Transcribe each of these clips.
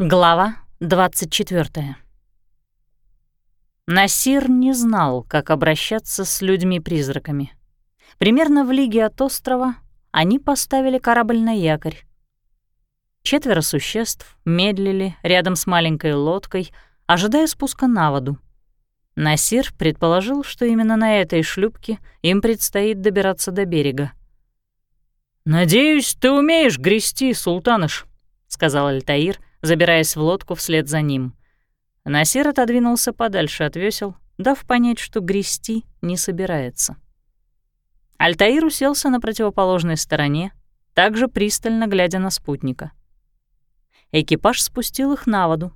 Глава 24. Насир не знал, как обращаться с людьми-призраками. Примерно в лиге от острова они поставили корабль на якорь. Четверо существ медлили рядом с маленькой лодкой, ожидая спуска на воду. Насир предположил, что именно на этой шлюпке им предстоит добираться до берега. «Надеюсь, ты умеешь грести, султаныш», — сказал Альтаир, забираясь в лодку вслед за ним. Насир отодвинулся подальше от весел, дав понять, что грести не собирается. Альтаир уселся на противоположной стороне, также пристально глядя на спутника. Экипаж спустил их на воду,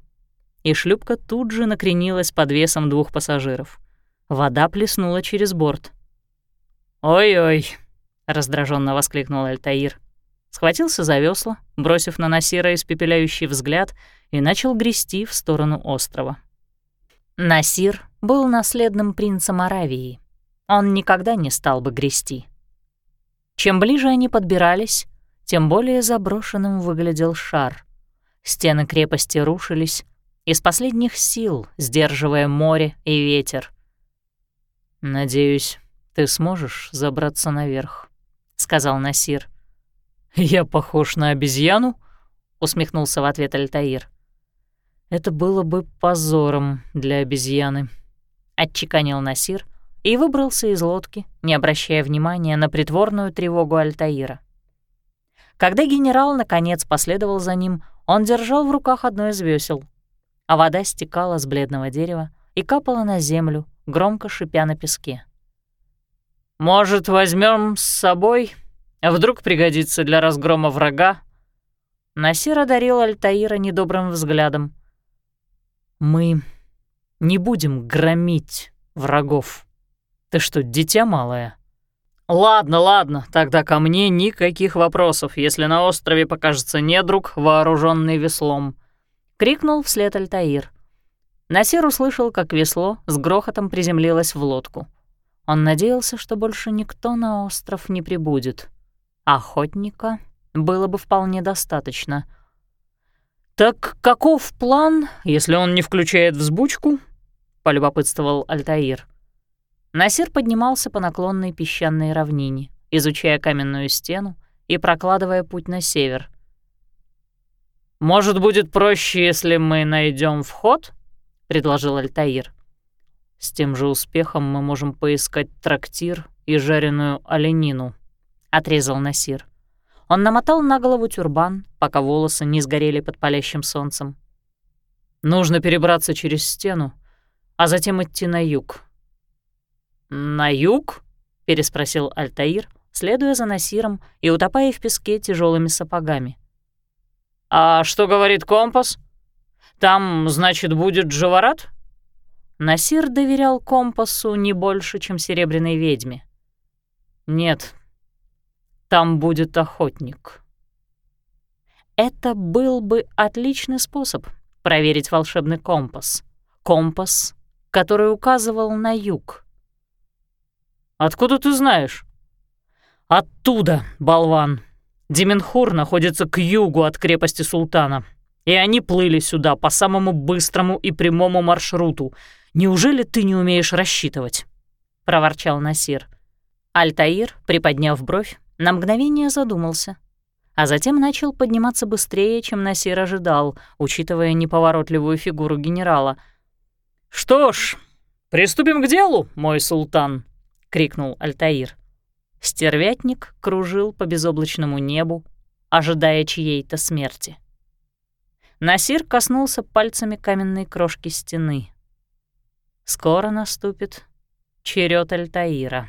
и шлюпка тут же накренилась под весом двух пассажиров. Вода плеснула через борт. «Ой-ой», — раздраженно воскликнул Альтаир схватился за весла, бросив на Насира испепеляющий взгляд, и начал грести в сторону острова. Насир был наследным принцем Аравии. Он никогда не стал бы грести. Чем ближе они подбирались, тем более заброшенным выглядел шар. Стены крепости рушились, из последних сил сдерживая море и ветер. «Надеюсь, ты сможешь забраться наверх», — сказал Насир. «Я похож на обезьяну?» — усмехнулся в ответ Альтаир. «Это было бы позором для обезьяны», — отчеканил Насир и выбрался из лодки, не обращая внимания на притворную тревогу Альтаира. Когда генерал, наконец, последовал за ним, он держал в руках одно из весел, а вода стекала с бледного дерева и капала на землю, громко шипя на песке. «Может, возьмем с собой вдруг пригодится для разгрома врага?» Насир одарил Альтаира недобрым взглядом. «Мы не будем громить врагов. Ты что, дитя малое?» «Ладно, ладно, тогда ко мне никаких вопросов, если на острове покажется недруг, вооруженный веслом», — крикнул вслед Альтаир. Насир услышал, как весло с грохотом приземлилось в лодку. Он надеялся, что больше никто на остров не прибудет. Охотника было бы вполне достаточно. «Так каков план, если он не включает взбучку?» — полюбопытствовал Альтаир. Насир поднимался по наклонной песчаной равнине, изучая каменную стену и прокладывая путь на север. «Может, будет проще, если мы найдем вход?» — предложил Альтаир. «С тем же успехом мы можем поискать трактир и жареную оленину», — отрезал Насир. Он намотал на голову тюрбан, пока волосы не сгорели под палящим солнцем. «Нужно перебраться через стену, а затем идти на юг». «На юг?» — переспросил Альтаир, следуя за Насиром и утопая в песке тяжелыми сапогами. «А что говорит компас? Там, значит, будет Джаварат?» Насир доверял компасу не больше, чем серебряной ведьме. «Нет, там будет охотник. Это был бы отличный способ проверить волшебный компас. Компас, который указывал на юг. «Откуда ты знаешь?» «Оттуда, болван. Деменхур находится к югу от крепости султана, и они плыли сюда по самому быстрому и прямому маршруту. Неужели ты не умеешь рассчитывать?» — проворчал Насир. Альтаир, приподняв бровь, на мгновение задумался, а затем начал подниматься быстрее, чем Насир ожидал, учитывая неповоротливую фигуру генерала. «Что ж, приступим к делу, мой султан!» — крикнул Альтаир. Стервятник кружил по безоблачному небу, ожидая чьей-то смерти. Насир коснулся пальцами каменной крошки стены. Скоро наступит черед Альтаира.